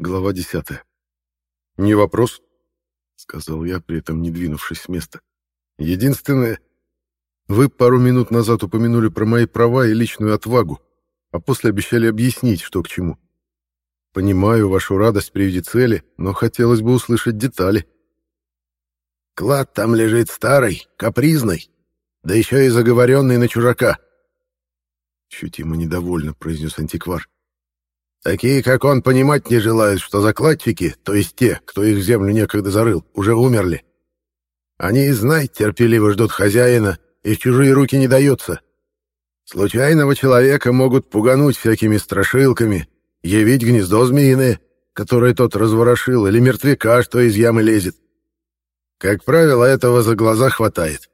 Глава 10. «Не вопрос», — сказал я, при этом не двинувшись с места. «Единственное, вы пару минут назад упомянули про мои права и личную отвагу, а после обещали объяснить, что к чему. Понимаю вашу радость при виде цели, но хотелось бы услышать детали». «Клад там лежит старый, капризный, да еще и заговоренный на чужака», — чуть ему недовольно произнес антиквар. Такие, как он, понимать не желают, что закладчики, то есть те, кто их землю некогда зарыл, уже умерли. Они и знать терпеливо ждут хозяина, и в чужие руки не даются. Случайного человека могут пугануть всякими страшилками, явить гнездо змеиное, которое тот разворошил, или мертвяка, что из ямы лезет. Как правило, этого за глаза хватает.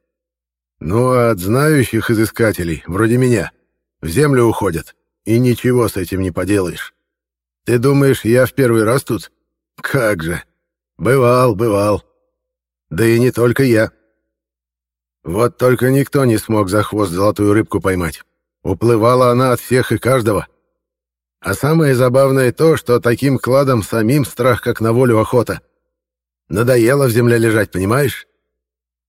Ну а от знающих изыскателей, вроде меня, в землю уходят, и ничего с этим не поделаешь. Ты думаешь, я в первый раз тут? Как же. Бывал, бывал. Да и не только я. Вот только никто не смог за хвост золотую рыбку поймать. Уплывала она от всех и каждого. А самое забавное то, что таким кладом самим страх как на волю охота. Надоело в земле лежать, понимаешь?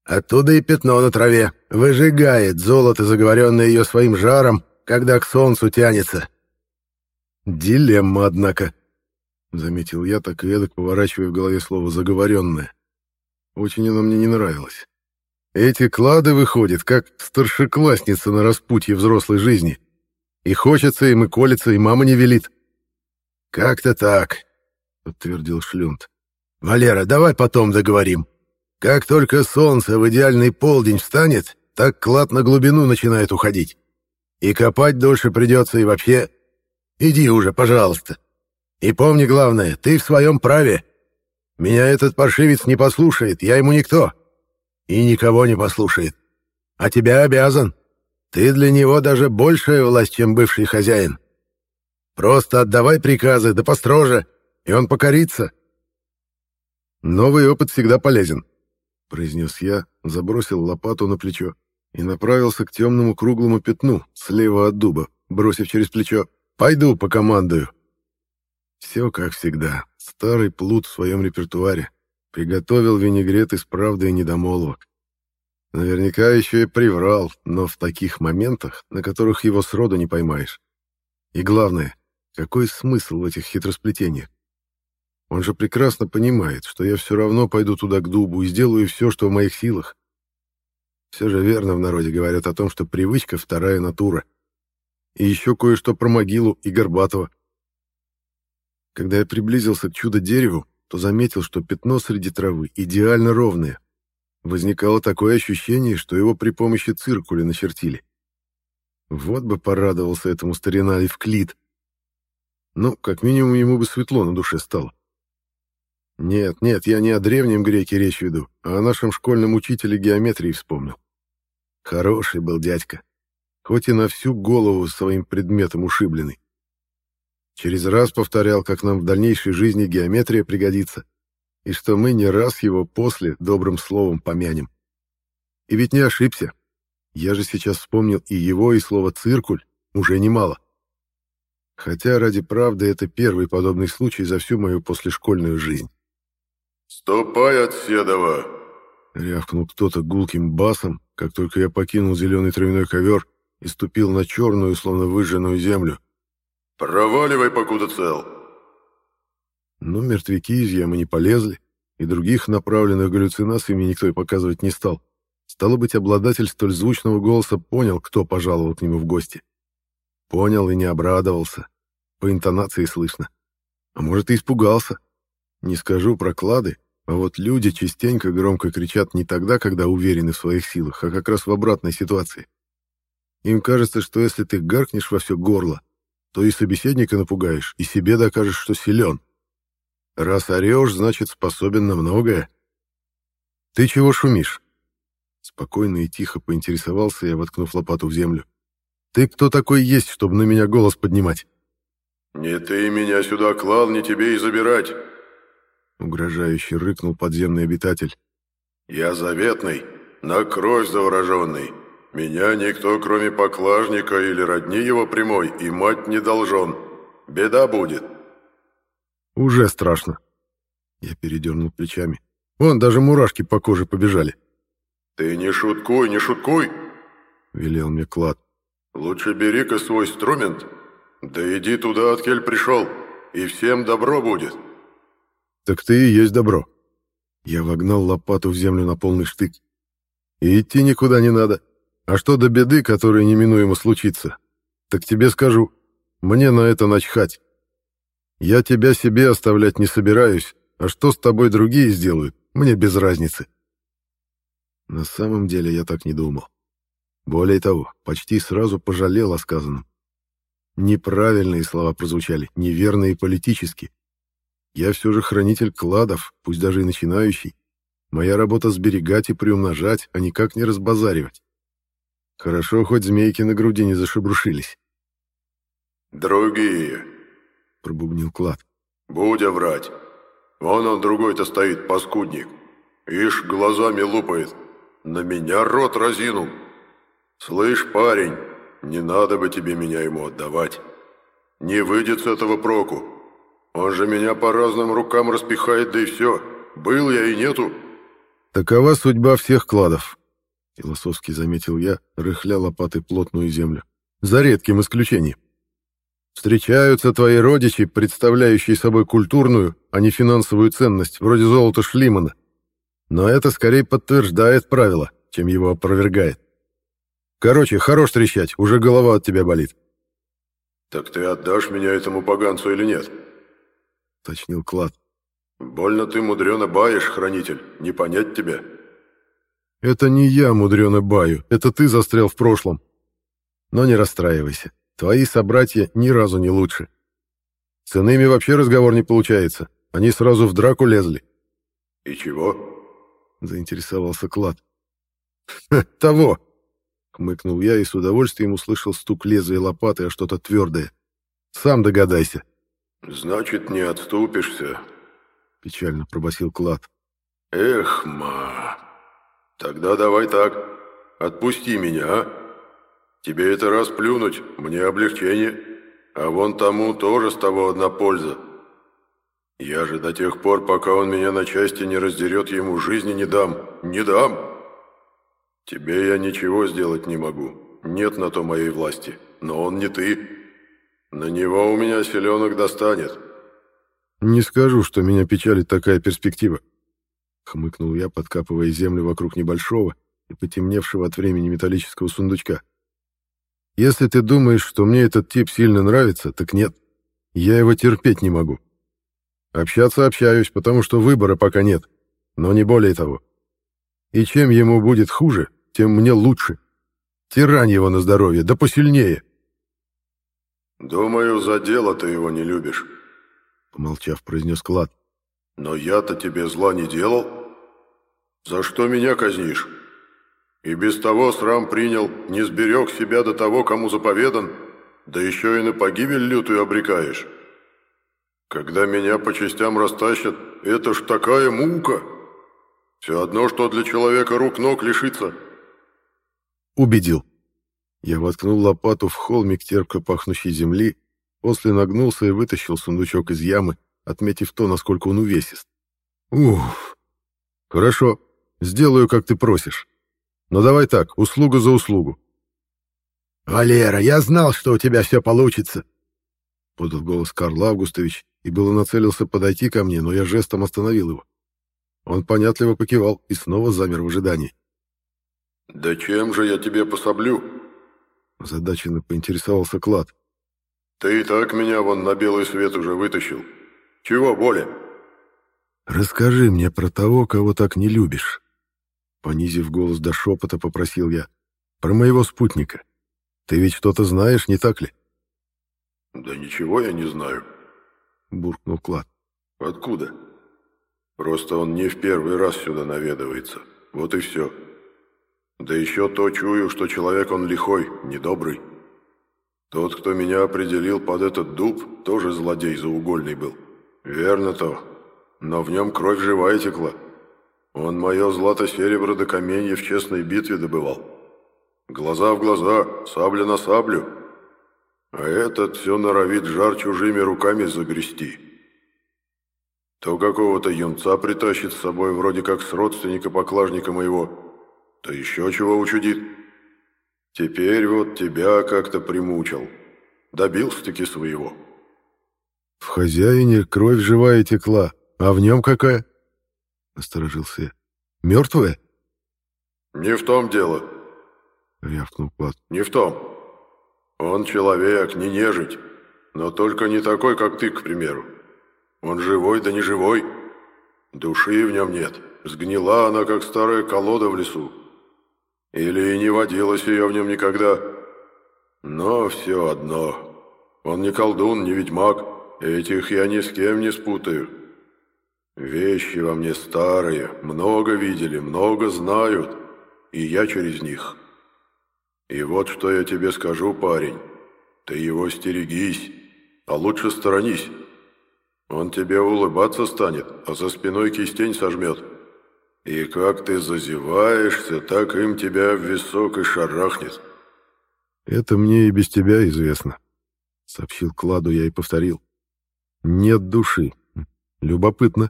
Оттуда и пятно на траве. Выжигает золото, заговоренное ее своим жаром, когда к солнцу тянется. «Дилемма, однако», — заметил я, так и эдак поворачивая в голове слово «заговоренное». Очень оно мне не нравилось. Эти клады выходят, как старшеклассница на распутье взрослой жизни. И хочется им, и колется, и мама не велит. «Как-то так», — подтвердил Шлюнт. «Валера, давай потом договорим. Как только солнце в идеальный полдень встанет, так клад на глубину начинает уходить. И копать дольше придется, и вообще Иди уже, пожалуйста. И помни главное, ты в своем праве. Меня этот паршивец не послушает, я ему никто. И никого не послушает. А тебя обязан. Ты для него даже большая власть, чем бывший хозяин. Просто отдавай приказы, да построже, и он покорится. Новый опыт всегда полезен, — произнес я, забросил лопату на плечо и направился к темному круглому пятну слева от дуба, бросив через плечо. Пойду покомандую. Все как всегда. Старый плут в своем репертуаре. Приготовил винегрет из правды и недомолвок. Наверняка еще и приврал, но в таких моментах, на которых его сроду не поймаешь. И главное, какой смысл в этих хитросплетениях? Он же прекрасно понимает, что я все равно пойду туда к дубу и сделаю все, что в моих силах. Все же верно в народе говорят о том, что привычка — вторая натура — и еще кое-что про могилу и Горбатова. Когда я приблизился к чудо-дереву, то заметил, что пятно среди травы идеально ровное. Возникало такое ощущение, что его при помощи циркуля начертили. Вот бы порадовался этому старина Евклид. Ну, как минимум, ему бы светло на душе стало. Нет, нет, я не о древнем греке речь веду, а о нашем школьном учителе геометрии вспомнил. Хороший был дядька хоть и на всю голову своим предметом ушибленный. Через раз повторял, как нам в дальнейшей жизни геометрия пригодится, и что мы не раз его после добрым словом помянем. И ведь не ошибся. Я же сейчас вспомнил и его, и слово «циркуль» уже немало. Хотя, ради правды, это первый подобный случай за всю мою послешкольную жизнь. «Ступай от Седова!» — рявкнул кто-то гулким басом, как только я покинул зеленый травяной ковер и ступил на черную, словно выжженную землю. «Проваливай, покуда цел!» Но мертвяки из ямы не полезли, и других направленных галлюцинаций мне никто и показывать не стал. Стало быть, обладатель столь звучного голоса понял, кто пожаловал к нему в гости. Понял и не обрадовался. По интонации слышно. А может, и испугался. Не скажу про клады, а вот люди частенько громко кричат не тогда, когда уверены в своих силах, а как раз в обратной ситуации. Им кажется, что если ты гаркнешь во все горло, то и собеседника напугаешь, и себе докажешь, что силен. Раз орешь, значит, способен на многое. Ты чего шумишь? Спокойно и тихо поинтересовался я, воткнув лопату в землю. Ты кто такой есть, чтобы на меня голос поднимать? Не ты меня сюда клал, не тебе и забирать. Угрожающе рыкнул подземный обитатель. Я заветный, на кровь завороженный. Меня никто, кроме поклажника или родни его прямой, и мать не должен. Беда будет». Уже страшно. Я передернул плечами. Вон, даже мурашки по коже побежали. «Ты не шуткуй, не шуткуй!» — велел мне Клад. «Лучше бери-ка свой инструмент, да иди туда, откель пришел, и всем добро будет». «Так ты и есть добро». Я вогнал лопату в землю на полный штык. «И идти никуда не надо. А что до беды, которая неминуемо случится? Так тебе скажу, мне на это начхать. Я тебя себе оставлять не собираюсь, а что с тобой другие сделают, мне без разницы. На самом деле я так не думал. Более того, почти сразу пожалел о сказанном. Неправильные слова прозвучали, неверные политически. Я все же хранитель кладов, пусть даже и начинающий. Моя работа сберегать и приумножать, а никак не разбазаривать. Хорошо, хоть змейки на груди не зашебрушились. «Другие», — пробубнил клад. «Будя врать. Вон он другой-то стоит, паскудник. Ишь, глазами лупает. На меня рот разинул. Слышь, парень, не надо бы тебе меня ему отдавать. Не выйдет с этого проку. Он же меня по разным рукам распихает, да и все. Был я и нету. Такова судьба всех кладов, философски заметил я, рыхля лопатой плотную землю. За редким исключением. Встречаются твои родичи, представляющие собой культурную, а не финансовую ценность, вроде золота Шлимана. Но это скорее подтверждает правило, чем его опровергает. Короче, хорош трещать, уже голова от тебя болит. «Так ты отдашь меня этому поганцу или нет?» — точнил Клад. «Больно ты мудрено баешь, хранитель, не понять тебя». «Это не я мудрено баю, это ты застрял в прошлом. Но не расстраивайся. Твои собратья ни разу не лучше. С иными вообще разговор не получается. Они сразу в драку лезли. «И чего?» — заинтересовался Клад. «Того!» — хмыкнул я и с удовольствием услышал стук лезвия лопаты, а что-то твердое. «Сам догадайся». «Значит, не отступишься?» — печально пробасил Клад. «Эх, ма! Тогда давай так. Отпусти меня, а?» Тебе это раз плюнуть, мне облегчение, а вон тому тоже с того одна польза. Я же до тех пор, пока он меня на части не раздерет, ему жизни не дам, не дам. Тебе я ничего сделать не могу, нет на то моей власти, но он не ты. На него у меня селенок достанет. Не скажу, что меня печалит такая перспектива. Хмыкнул я, подкапывая землю вокруг небольшого и потемневшего от времени металлического сундучка. Если ты думаешь, что мне этот тип сильно нравится, так нет. Я его терпеть не могу. Общаться общаюсь, потому что выбора пока нет, но не более того. И чем ему будет хуже, тем мне лучше. Тирань его на здоровье, да посильнее. «Думаю, за дело ты его не любишь», — помолчав, произнес Клад. «Но я-то тебе зла не делал. За что меня казнишь?» И без того срам принял, не сберег себя до того, кому заповедан, да еще и на погибель лютую обрекаешь. Когда меня по частям растащат, это ж такая мука. Все одно, что для человека рук-ног лишиться. Убедил. Я воткнул лопату в холмик терпко пахнущей земли, после нагнулся и вытащил сундучок из ямы, отметив то, насколько он увесист. Уф. Хорошо, сделаю, как ты просишь. Но давай так, услуга за услугу. «Валера, я знал, что у тебя все получится!» Подал голос Карл Августович и было нацелился подойти ко мне, но я жестом остановил его. Он понятливо покивал и снова замер в ожидании. «Да чем же я тебе пособлю?» Задаченно поинтересовался Клад. «Ты и так меня вон на белый свет уже вытащил. Чего боли?» «Расскажи мне про того, кого так не любишь». Понизив голос до шепота, попросил я. «Про моего спутника. Ты ведь что-то знаешь, не так ли?» «Да ничего я не знаю», — буркнул Клад. «Откуда? Просто он не в первый раз сюда наведывается. Вот и все. Да еще то чую, что человек он лихой, недобрый. Тот, кто меня определил под этот дуб, тоже злодей заугольный был. Верно то. Но в нем кровь живая текла». Он мое злато-серебро до каменья в честной битве добывал. Глаза в глаза, сабля на саблю. А этот все норовит жар чужими руками загрести. То какого-то юнца притащит с собой вроде как с родственника-поклажника моего, то еще чего учудит. Теперь вот тебя как-то примучил. Добился-таки своего. В хозяине кровь живая текла, а в нем какая? Насторожился я. Мертвая? Не в том дело. Рявкнул Плат. Не в том. Он человек, не нежить, но только не такой, как ты, к примеру. Он живой, да не живой. Души в нем нет. Сгнила она, как старая колода в лесу. Или и не водилось ее в нем никогда. Но все одно. Он не колдун, не ведьмак. Этих я ни с кем не спутаю. Вещи во мне старые, много видели, много знают, и я через них. И вот что я тебе скажу, парень. Ты его стерегись, а лучше сторонись. Он тебе улыбаться станет, а за спиной кистень сожмет. И как ты зазеваешься, так им тебя в висок и шарахнет. Это мне и без тебя известно, сообщил Кладу я и повторил. Нет души. Любопытно.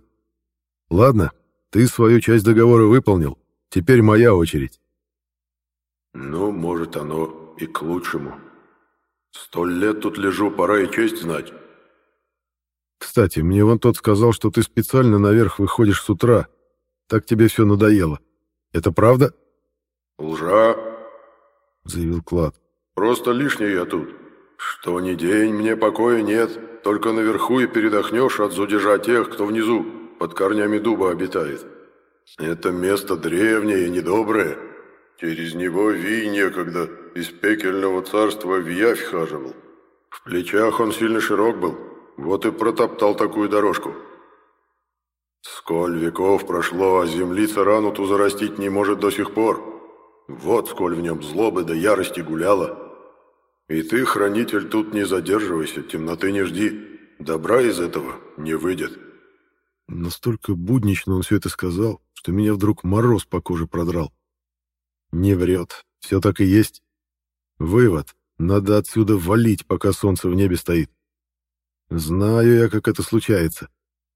Ладно, ты свою часть договора выполнил. Теперь моя очередь. Ну, может, оно и к лучшему. Сто лет тут лежу, пора и честь знать. Кстати, мне вон тот сказал, что ты специально наверх выходишь с утра. Так тебе все надоело. Это правда? Лжа, заявил Клад. Просто лишний я тут. Что ни день, мне покоя нет. Только наверху и передохнешь от зудежа тех, кто внизу, под корнями дуба обитает. Это место древнее и недоброе. Через него Вий некогда из пекельного царства в Явь хаживал. В плечах он сильно широк был, вот и протоптал такую дорожку. Сколь веков прошло, а землица рану ту зарастить не может до сих пор. Вот сколь в нем злобы да ярости гуляла. И ты, хранитель, тут не задерживайся, темноты не жди. Добра из этого не выйдет. Настолько буднично он все это сказал, что меня вдруг мороз по коже продрал. Не врет. Все так и есть. Вывод. Надо отсюда валить, пока солнце в небе стоит. Знаю я, как это случается.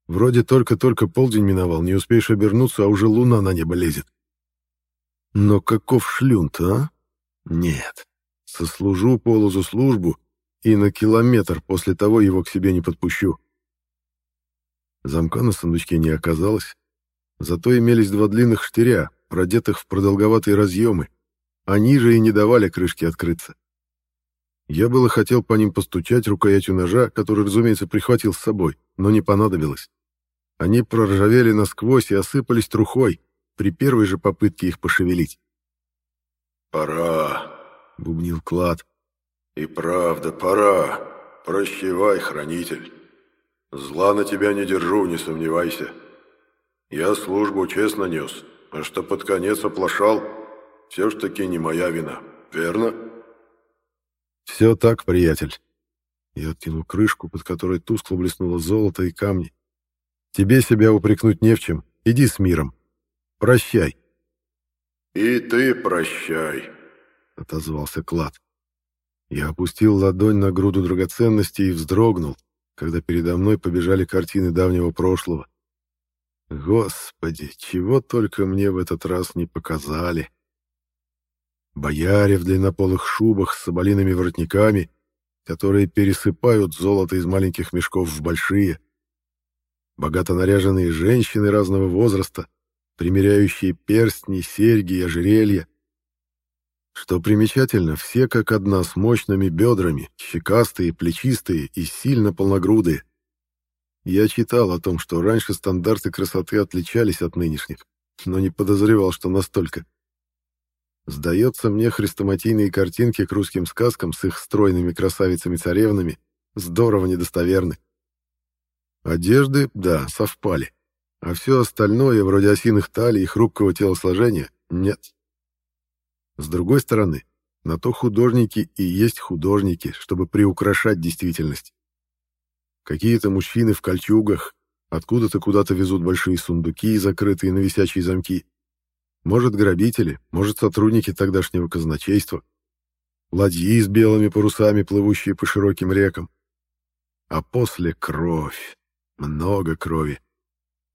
Вроде только-только полдень миновал, не успеешь обернуться, а уже луна на небо лезет. Но каков шлюнт, а? Нет. Сослужу полозу службу и на километр после того его к себе не подпущу. Замка на сундучке не оказалось, зато имелись два длинных штыря, продетых в продолговатые разъемы. Они же и не давали крышке открыться. Я было хотел по ним постучать рукоятью ножа, который, разумеется, прихватил с собой, но не понадобилось. Они проржавели насквозь и осыпались трухой при первой же попытке их пошевелить. «Пора», — бубнил Клад. «И правда, пора. Прощевай, хранитель. Зла на тебя не держу, не сомневайся. Я службу честно нес, а что под конец оплошал, все ж таки не моя вина, верно? Все так, приятель. Я откинул крышку, под которой тускло блеснуло золото и камни. Тебе себя упрекнуть не в чем. Иди с миром. Прощай. И ты прощай, отозвался Клад. Я опустил ладонь на груду драгоценностей и вздрогнул, когда передо мной побежали картины давнего прошлого. Господи, чего только мне в этот раз не показали. Бояре в длиннополых шубах с соболиными воротниками, которые пересыпают золото из маленьких мешков в большие. Богато наряженные женщины разного возраста, примеряющие перстни, серьги и ожерелья. Что примечательно, все как одна с мощными бедрами, щекастые, плечистые и сильно полногрудые. Я читал о том, что раньше стандарты красоты отличались от нынешних, но не подозревал, что настолько. Сдается мне хрестоматийные картинки к русским сказкам с их стройными красавицами-царевнами здорово недостоверны. Одежды, да, совпали. А все остальное, вроде осиных талий и хрупкого телосложения, нет. С другой стороны, на то художники и есть художники, чтобы приукрашать действительность. Какие-то мужчины в кольчугах, откуда-то куда-то везут большие сундуки, закрытые на висячие замки. Может, грабители, может, сотрудники тогдашнего казначейства. Ладьи с белыми парусами, плывущие по широким рекам. А после кровь. Много крови.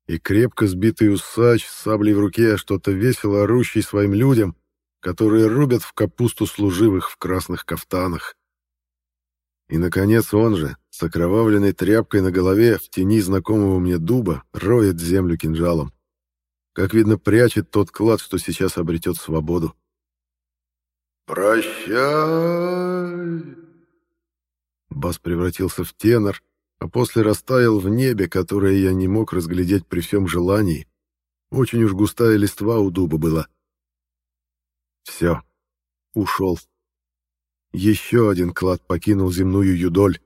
и крепко сбитый усач с саблей в руке, что-то весело орущий своим людям, которые рубят в капусту служивых в красных кафтанах. И, наконец, он же, с окровавленной тряпкой на голове, в тени знакомого мне дуба, роет землю кинжалом. Как видно, прячет тот клад, что сейчас обретет свободу. «Прощай!» Бас превратился в тенор, а после растаял в небе, которое я не мог разглядеть при всем желании. Очень уж густая листва у дуба была. Все. Ушел. Еще один клад покинул земную юдоль.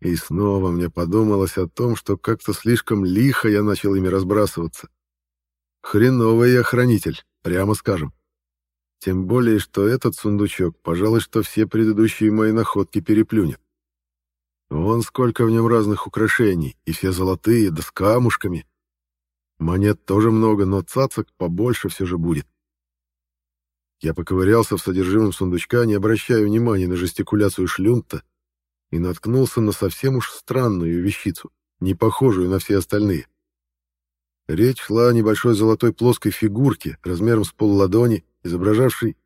И снова мне подумалось о том, что как-то слишком лихо я начал ими разбрасываться. Хреновый я хранитель, прямо скажем. Тем более, что этот сундучок, пожалуй, что все предыдущие мои находки переплюнет. Вон сколько в нем разных украшений, и все золотые, да с камушками. Монет тоже много, но цацок побольше все же будет. Я поковырялся в содержимом сундучка, не обращая внимания на жестикуляцию шлюнта, и наткнулся на совсем уж странную вещицу, не похожую на все остальные. Речь шла о небольшой золотой плоской фигурке размером с полладони, изображавшей...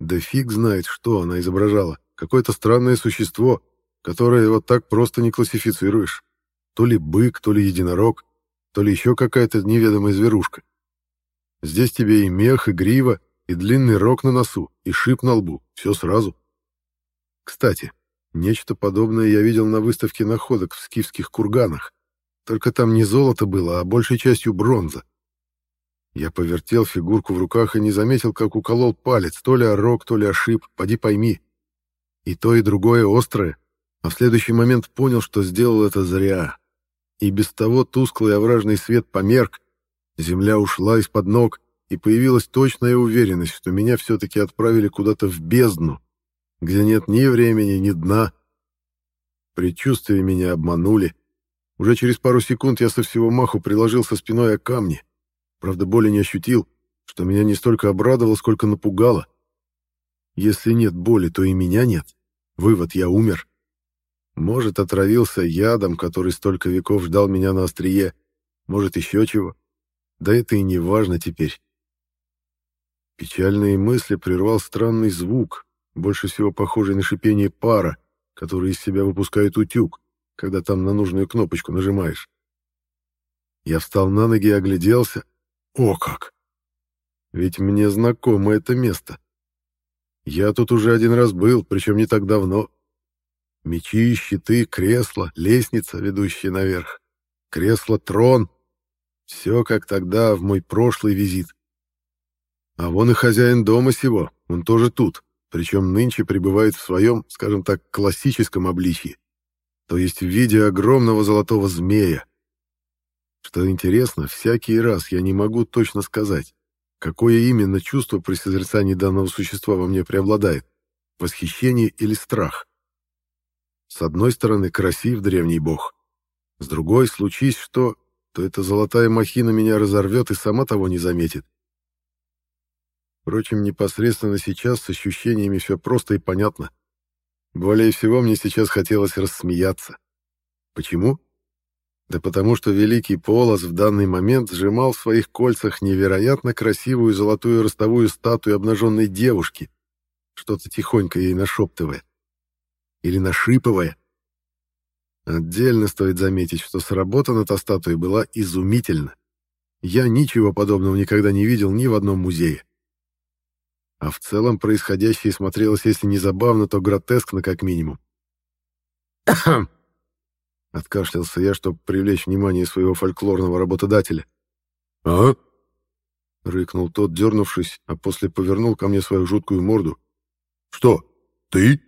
Да фиг знает, что она изображала. Какое-то странное существо, которое вот так просто не классифицируешь. То ли бык, то ли единорог, то ли еще какая-то неведомая зверушка. Здесь тебе и мех, и грива, и длинный рог на носу, и шип на лбу, все сразу. Кстати, нечто подобное я видел на выставке находок в скифских курганах, только там не золото было, а большей частью бронза. Я повертел фигурку в руках и не заметил, как уколол палец, то ли рог, то ли ошиб, поди пойми. И то, и другое острое, а в следующий момент понял, что сделал это зря. И без того тусклый овражный свет померк, земля ушла из-под ног, и появилась точная уверенность, что меня все-таки отправили куда-то в бездну, где нет ни времени, ни дна. Предчувствия меня обманули. Уже через пару секунд я со всего маху приложился спиной о камни. Правда, боли не ощутил, что меня не столько обрадовало, сколько напугало. Если нет боли, то и меня нет. Вывод, я умер. Может, отравился ядом, который столько веков ждал меня на острие. Может, еще чего. Да это и не важно теперь. Печальные мысли прервал странный звук, больше всего похожий на шипение пара, который из себя выпускает утюг, когда там на нужную кнопочку нажимаешь. Я встал на ноги и огляделся. О как! Ведь мне знакомо это место. Я тут уже один раз был, причем не так давно. Мечи, щиты, кресла, лестница, ведущая наверх. Кресло-трон. Все как тогда, в мой прошлый визит. А вон и хозяин дома сего, он тоже тут, причем нынче пребывает в своем, скажем так, классическом обличье, то есть в виде огромного золотого змея. Что интересно, всякий раз я не могу точно сказать, какое именно чувство при созерцании данного существа во мне преобладает, восхищение или страх. С одной стороны, красив древний бог, с другой, случись что, то эта золотая махина меня разорвет и сама того не заметит. Впрочем, непосредственно сейчас с ощущениями все просто и понятно. Более всего мне сейчас хотелось рассмеяться. Почему? Да потому что великий Полос в данный момент сжимал в своих кольцах невероятно красивую золотую ростовую статую обнаженной девушки, что-то тихонько ей нашептывая. Или нашипывая. Отдельно стоит заметить, что сработана та статуя была изумительно. Я ничего подобного никогда не видел ни в одном музее. А в целом происходящее смотрелось, если не забавно, то гротескно как минимум. Откашлялся я, чтобы привлечь внимание своего фольклорного работодателя. «А?» — рыкнул тот, дернувшись, а после повернул ко мне свою жуткую морду. «Что, ты?»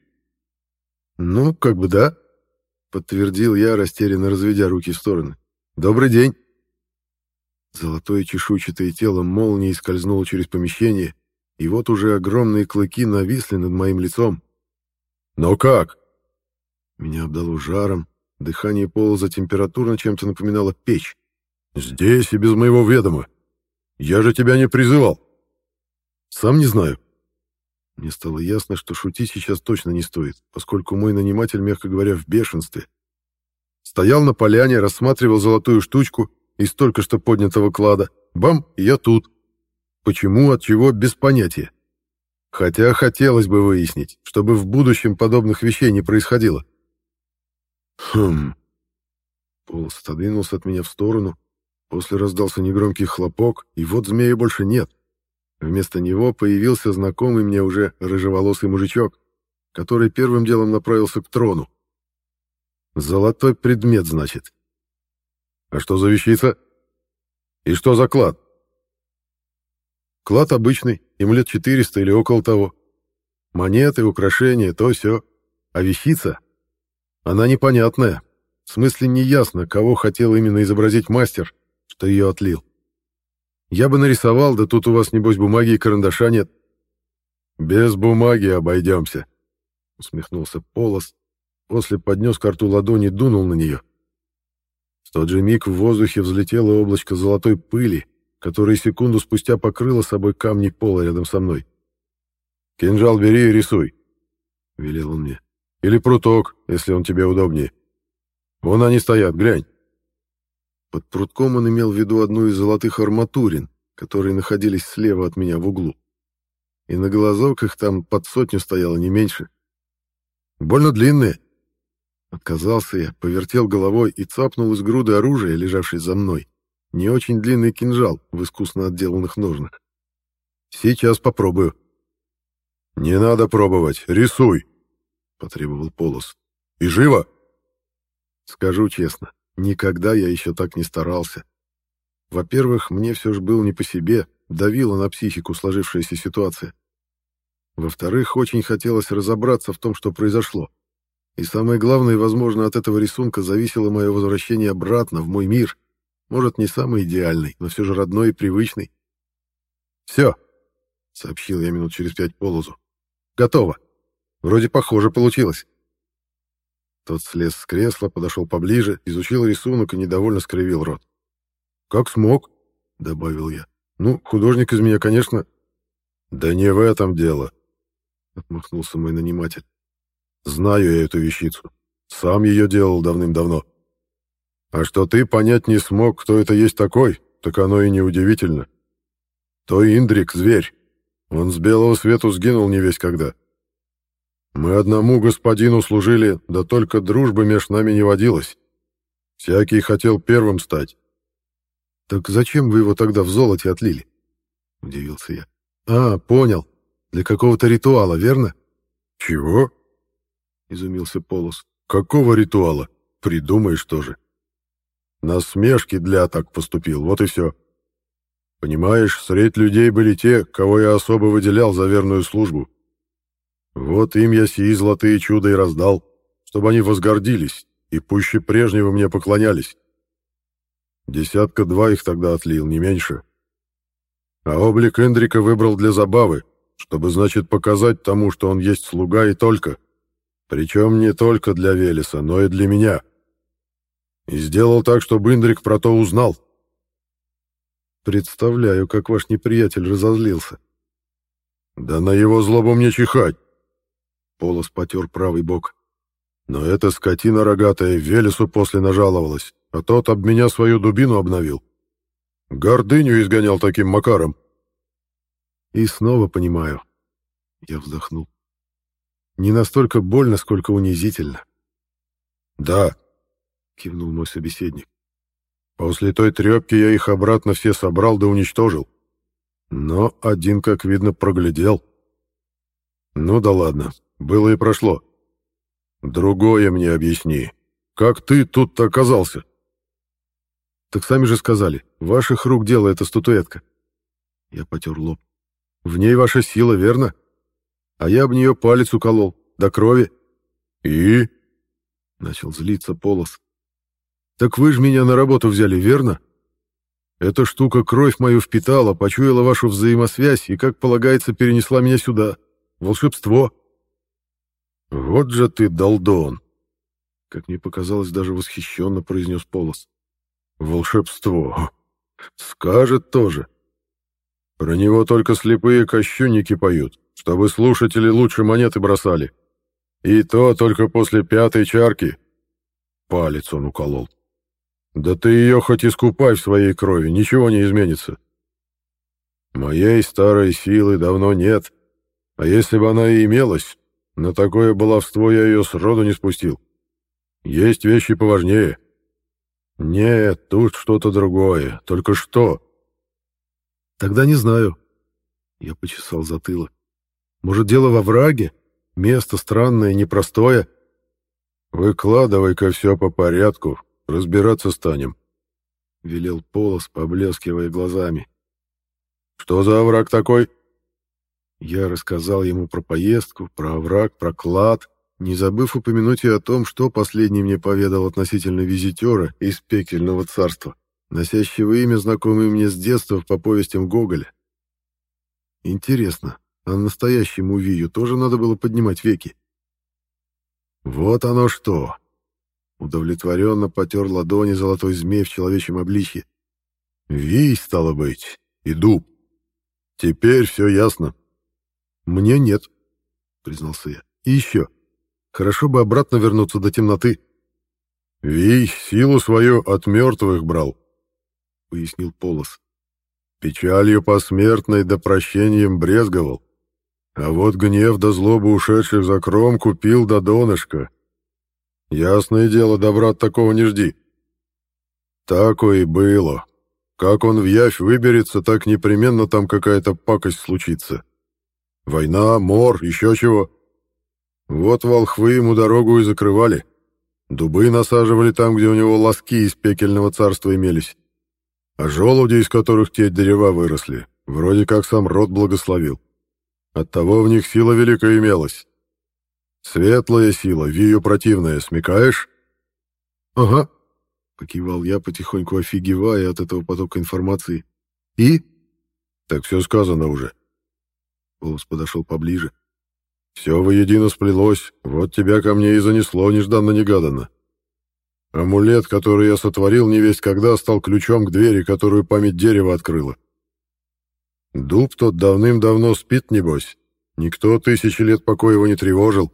«Ну, как бы да», — подтвердил я, растерянно разведя руки в стороны. «Добрый день». Золотое чешуйчатое тело молнией скользнуло через помещение, и вот уже огромные клыки нависли над моим лицом. «Но как?» Меня обдало жаром, дыхание полза температурно чем-то напоминало печь. «Здесь и без моего ведома. Я же тебя не призывал». «Сам не знаю». Мне стало ясно, что шутить сейчас точно не стоит, поскольку мой наниматель, мягко говоря, в бешенстве. Стоял на поляне, рассматривал золотую штучку из только что поднятого клада. Бам, я тут. Почему, от чего, без понятия. Хотя хотелось бы выяснить, чтобы в будущем подобных вещей не происходило. Хм. Полос отодвинулся от меня в сторону. После раздался негромкий хлопок, и вот змея больше нет. Вместо него появился знакомый мне уже рыжеволосый мужичок, который первым делом направился к трону. Золотой предмет, значит. А что за вещица? И что за клад? Клад обычный, ему лет 400 или около того. Монеты, украшения, то все. А вещица? Она непонятная. В смысле, неясно, кого хотел именно изобразить мастер, что ее отлил. Я бы нарисовал, да тут у вас, небось, бумаги и карандаша нет. Без бумаги обойдемся, — усмехнулся Полос, после поднес карту ладони и дунул на нее. В тот же миг в воздухе взлетело облачко золотой пыли, которое секунду спустя покрыло собой камни пола рядом со мной. «Кинжал бери и рисуй», — велел он мне. «Или пруток, если он тебе удобнее. Вон они стоят, глянь». Под прутком он имел в виду одну из золотых арматурин, которые находились слева от меня в углу. И на глазок их там под сотню стояло не меньше. «Больно длинные», Отказался я, повертел головой и цапнул из груды оружия, лежавшей за мной, не очень длинный кинжал в искусно отделанных ножнах. Сейчас попробую. «Не надо пробовать, рисуй!» — потребовал Полос. «И живо!» Скажу честно, никогда я еще так не старался. Во-первых, мне все же было не по себе, давила на психику сложившаяся ситуация. Во-вторых, очень хотелось разобраться в том, что произошло. И самое главное, возможно, от этого рисунка зависело мое возвращение обратно в мой мир. Может, не самый идеальный, но все же родной и привычный. «Все», — сообщил я минут через пять полозу. «Готово. Вроде похоже получилось». Тот слез с кресла, подошел поближе, изучил рисунок и недовольно скривил рот. «Как смог», — добавил я. «Ну, художник из меня, конечно...» «Да не в этом дело», — отмахнулся мой наниматель. Знаю я эту вещицу. Сам ее делал давным-давно. А что ты понять не смог, кто это есть такой, так оно и неудивительно. То Индрик — зверь. Он с белого свету сгинул не весь когда. Мы одному господину служили, да только дружбы меж нами не водилось. Всякий хотел первым стать. «Так зачем вы его тогда в золоте отлили?» — удивился я. «А, понял. Для какого-то ритуала, верно?» «Чего?» — изумился Полос. «Какого ритуала? Придумаешь тоже. Насмешки для так поступил, вот и все. Понимаешь, средь людей были те, кого я особо выделял за верную службу. Вот им я сии золотые чуда и раздал, чтобы они возгордились и пуще прежнего мне поклонялись. Десятка-два их тогда отлил, не меньше. А облик Эндрика выбрал для забавы, чтобы, значит, показать тому, что он есть слуга и только. Причем не только для Велеса, но и для меня. И сделал так, чтобы Индрик про то узнал. Представляю, как ваш неприятель разозлился. Да на его злобу мне чихать. Полос потер правый бок. Но эта скотина рогатая Велесу после нажаловалась, а тот об меня свою дубину обновил. Гордыню изгонял таким макаром. И снова понимаю. Я вздохнул. Не настолько больно, сколько унизительно. «Да», — кивнул мой собеседник. «После той трепки я их обратно все собрал да уничтожил. Но один, как видно, проглядел. Ну да ладно, было и прошло. Другое мне объясни. Как ты тут-то оказался?» «Так сами же сказали, ваших рук дело эта статуэтка». Я потер лоб. «В ней ваша сила, верно?» а я об нее палец уколол, до крови. И? Начал злиться Полос. Так вы же меня на работу взяли, верно? Эта штука кровь мою впитала, почуяла вашу взаимосвязь и, как полагается, перенесла меня сюда. Волшебство. Вот же ты, долдон! Как мне показалось, даже восхищенно произнес Полос. Волшебство. Скажет тоже. Про него только слепые кощунники поют чтобы слушатели лучше монеты бросали. И то только после пятой чарки. Палец он уколол. Да ты ее хоть искупай в своей крови, ничего не изменится. Моей старой силы давно нет, а если бы она и имелась, на такое баловство я ее сроду не спустил. Есть вещи поважнее. Нет, тут что-то другое. Только что? Тогда не знаю. Я почесал затылок. Может, дело во враге? Место странное, непростое. Выкладывай-ка все по порядку, разбираться станем. Велел Полос, поблескивая глазами. Что за овраг такой? Я рассказал ему про поездку, про овраг, про клад, не забыв упомянуть и о том, что последний мне поведал относительно визитера из пекельного царства, носящего имя, знакомое мне с детства по повестям Гоголя. Интересно, а настоящему Вию тоже надо было поднимать веки? Вот оно что! Удовлетворенно потер ладони золотой змей в человечьем обличье. Вий, стало быть, и дуб. Теперь все ясно. Мне нет, признался я. И еще. Хорошо бы обратно вернуться до темноты. Вий силу свою от мертвых брал, пояснил Полос. Печалью посмертной да прощением брезговал. А вот гнев да злобу ушедших за кромку пил до донышка. Ясное дело, добра от такого не жди. Такое и было. Как он в явь выберется, так непременно там какая-то пакость случится. Война, мор, еще чего. Вот волхвы ему дорогу и закрывали. Дубы насаживали там, где у него лоски из пекельного царства имелись. А желуди, из которых те дерева выросли, вроде как сам род благословил. Оттого в них сила великая имелась. Светлая сила, вию противная, смекаешь? Ага, покивал я, потихоньку офигевая от этого потока информации. И? Так все сказано уже. Волос подошел поближе. Все воедино сплелось, вот тебя ко мне и занесло нежданно-негаданно. Амулет, который я сотворил невесть когда, стал ключом к двери, которую память дерева открыла. Дуб тот давным-давно спит, небось. Никто тысячи лет покоя его не тревожил.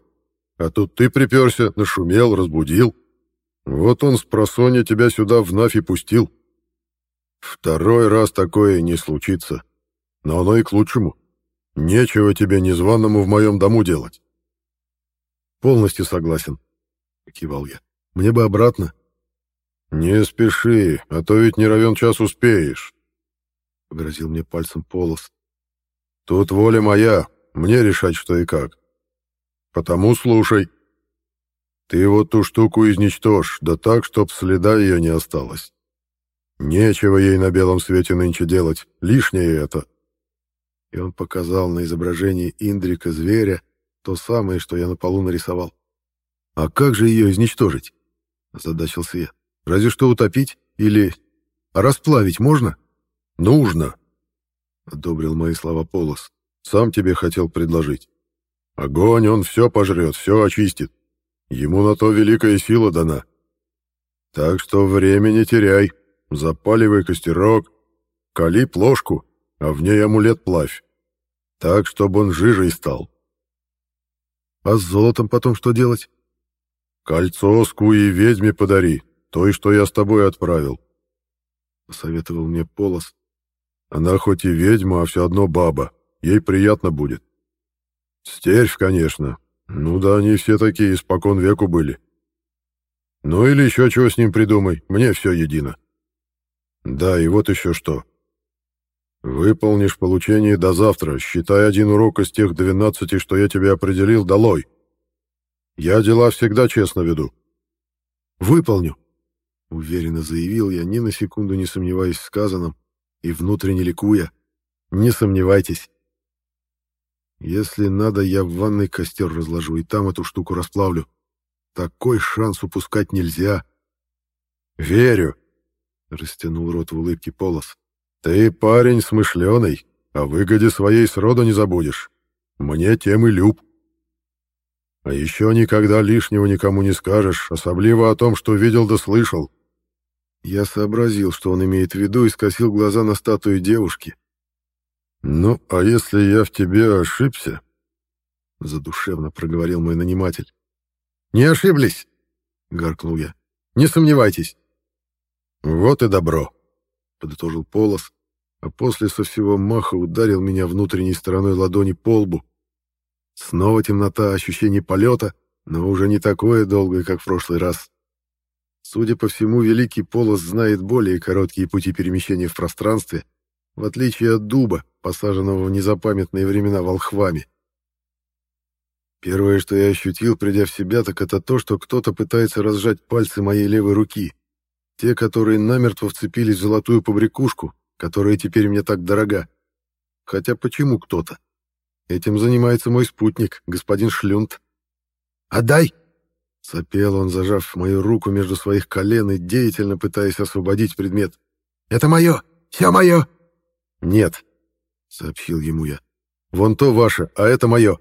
А тут ты приперся, нашумел, разбудил. Вот он с просонья тебя сюда вновь и пустил. Второй раз такое не случится. Но оно и к лучшему. Нечего тебе незваному в моем дому делать. Полностью согласен, кивал я. Мне бы обратно. Не спеши, а то ведь не равен час успеешь. Погрозил мне пальцем полос. Тут воля моя, мне решать, что и как. Потому слушай. Ты вот ту штуку изничтожь, да так, чтоб следа ее не осталось. Нечего ей на белом свете нынче делать, лишнее это и он показал на изображении Индрика зверя то самое, что я на полу нарисовал. «А как же ее изничтожить?» — озадачился я. «Разве что утопить? Или... Расплавить можно?» «Нужно!» — одобрил мои слова Полос. «Сам тебе хотел предложить. Огонь, он все пожрет, все очистит. Ему на то великая сила дана. Так что время не теряй. Запаливай костерок, кали плошку а в ней амулет плавь. Так, чтобы он жижей стал. А с золотом потом что делать? Кольцо скуи ведьме подари, той, что я с тобой отправил. Посоветовал мне Полос. Она хоть и ведьма, а все одно баба. Ей приятно будет. Стервь, конечно. Ну да, они все такие испокон веку были. Ну или еще чего с ним придумай, мне все едино. Да, и вот еще что. Выполнишь получение до завтра, считай один урок из тех двенадцати, что я тебе определил, долой. Я дела всегда честно веду. Выполню, уверенно заявил я, ни на секунду не сомневаясь в сказанном и внутренне ликуя. Не сомневайтесь. Если надо, я в ванной костер разложу и там эту штуку расплавлю. Такой шанс упускать нельзя. Верю, растянул рот в улыбке Полос. Ты парень смышленый, о выгоде своей сроду не забудешь. Мне тем и люб. А еще никогда лишнего никому не скажешь, особливо о том, что видел да слышал. Я сообразил, что он имеет в виду, и скосил глаза на статую девушки. «Ну, а если я в тебе ошибся?» — задушевно проговорил мой наниматель. «Не ошиблись!» — гаркнул я. «Не сомневайтесь!» «Вот и добро», — подытожил Полос, а после со всего маха ударил меня внутренней стороной ладони по лбу. Снова темнота, ощущение полета, но уже не такое долгое, как в прошлый раз. Судя по всему, Великий Полос знает более короткие пути перемещения в пространстве, в отличие от дуба, посаженного в незапамятные времена волхвами. Первое, что я ощутил, придя в себя, так это то, что кто-то пытается разжать пальцы моей левой руки, те, которые намертво вцепились в золотую побрякушку, которая теперь мне так дорога. Хотя почему кто-то? Этим занимается мой спутник, господин Шлюнт. «Отдай!» — сопел он, зажав мою руку между своих колен и деятельно пытаясь освободить предмет. «Это мое! Все мое!» «Нет», — сообщил ему я. «Вон то ваше, а это мое».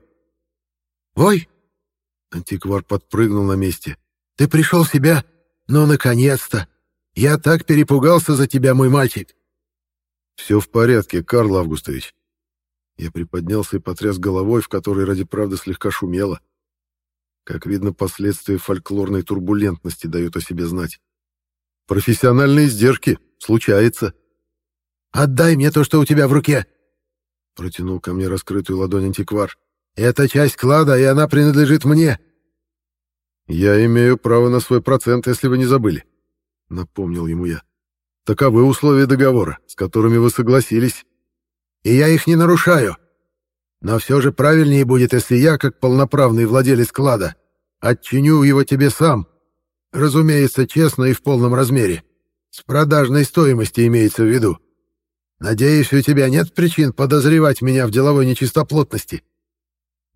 «Ой!» — антиквар подпрыгнул на месте. «Ты пришел в себя? Ну, наконец-то! Я так перепугался за тебя, мой мальчик!» «Все в порядке, Карл Августович». Я приподнялся и потряс головой, в которой ради правды слегка шумело. Как видно, последствия фольклорной турбулентности дают о себе знать. «Профессиональные издержки. Случается». «Отдай мне то, что у тебя в руке!» Протянул ко мне раскрытую ладонь антиквар. «Это часть клада, и она принадлежит мне!» «Я имею право на свой процент, если вы не забыли», — напомнил ему я. «Таковы условия договора, с которыми вы согласились». «И я их не нарушаю. Но все же правильнее будет, если я, как полноправный владелец клада, отчиню его тебе сам. Разумеется, честно и в полном размере. С продажной стоимости имеется в виду. Надеюсь, у тебя нет причин подозревать меня в деловой нечистоплотности?»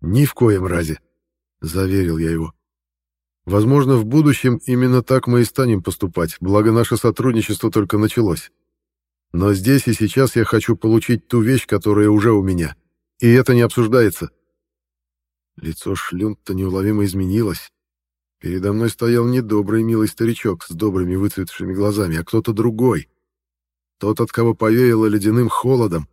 «Ни в коем разе», — заверил я его. «Возможно, в будущем именно так мы и станем поступать, благо наше сотрудничество только началось. Но здесь и сейчас я хочу получить ту вещь, которая уже у меня. И это не обсуждается». Лицо Шлюнта неуловимо изменилось. Передо мной стоял не добрый милый старичок с добрыми выцветшими глазами, а кто-то другой. Тот, от кого повеяло ледяным холодом,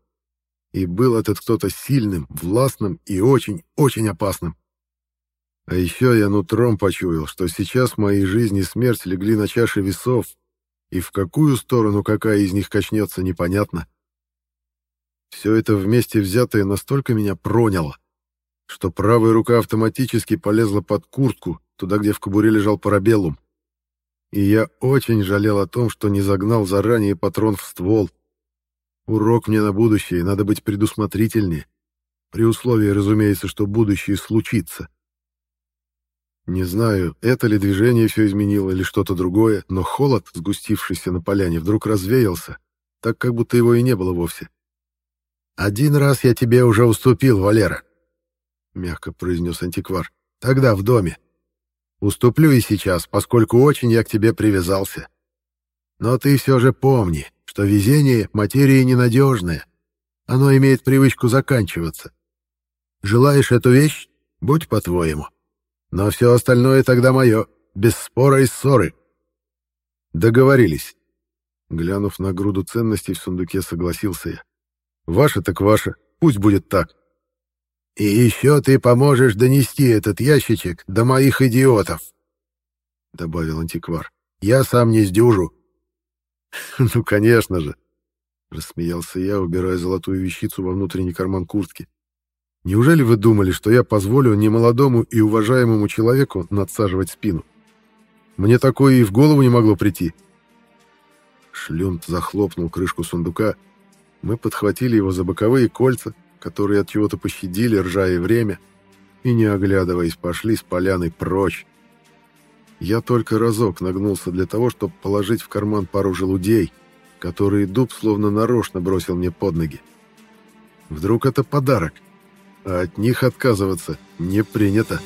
и был этот кто-то сильным, властным и очень-очень опасным. А еще я нутром почуял, что сейчас моей жизни и смерть легли на чаше весов, и в какую сторону какая из них качнется, непонятно. Все это вместе взятое настолько меня проняло, что правая рука автоматически полезла под куртку, туда, где в кобуре лежал парабеллум. И я очень жалел о том, что не загнал заранее патрон в ствол, Урок мне на будущее, надо быть предусмотрительнее. При условии, разумеется, что будущее случится. Не знаю, это ли движение все изменило или что-то другое, но холод, сгустившийся на поляне, вдруг развеялся, так как будто его и не было вовсе. «Один раз я тебе уже уступил, Валера», — мягко произнес антиквар. «Тогда в доме. Уступлю и сейчас, поскольку очень я к тебе привязался. Но ты все же помни, что везение — материя ненадежная. Оно имеет привычку заканчиваться. Желаешь эту вещь? Будь по-твоему. Но все остальное тогда мое, без спора и ссоры. Договорились. Глянув на груду ценностей в сундуке, согласился я. Ваше так ваше, пусть будет так. И еще ты поможешь донести этот ящичек до моих идиотов, — добавил антиквар. Я сам не сдюжу. «Ну, конечно же!» — рассмеялся я, убирая золотую вещицу во внутренний карман куртки. «Неужели вы думали, что я позволю немолодому и уважаемому человеку надсаживать спину? Мне такое и в голову не могло прийти». Шлюнт захлопнул крышку сундука. Мы подхватили его за боковые кольца, которые от чего-то пощадили, ржая время, и, не оглядываясь, пошли с поляны прочь. Я только разок нагнулся для того, чтобы положить в карман пару желудей, которые дуб словно нарочно бросил мне под ноги. Вдруг это подарок, а от них отказываться не принято.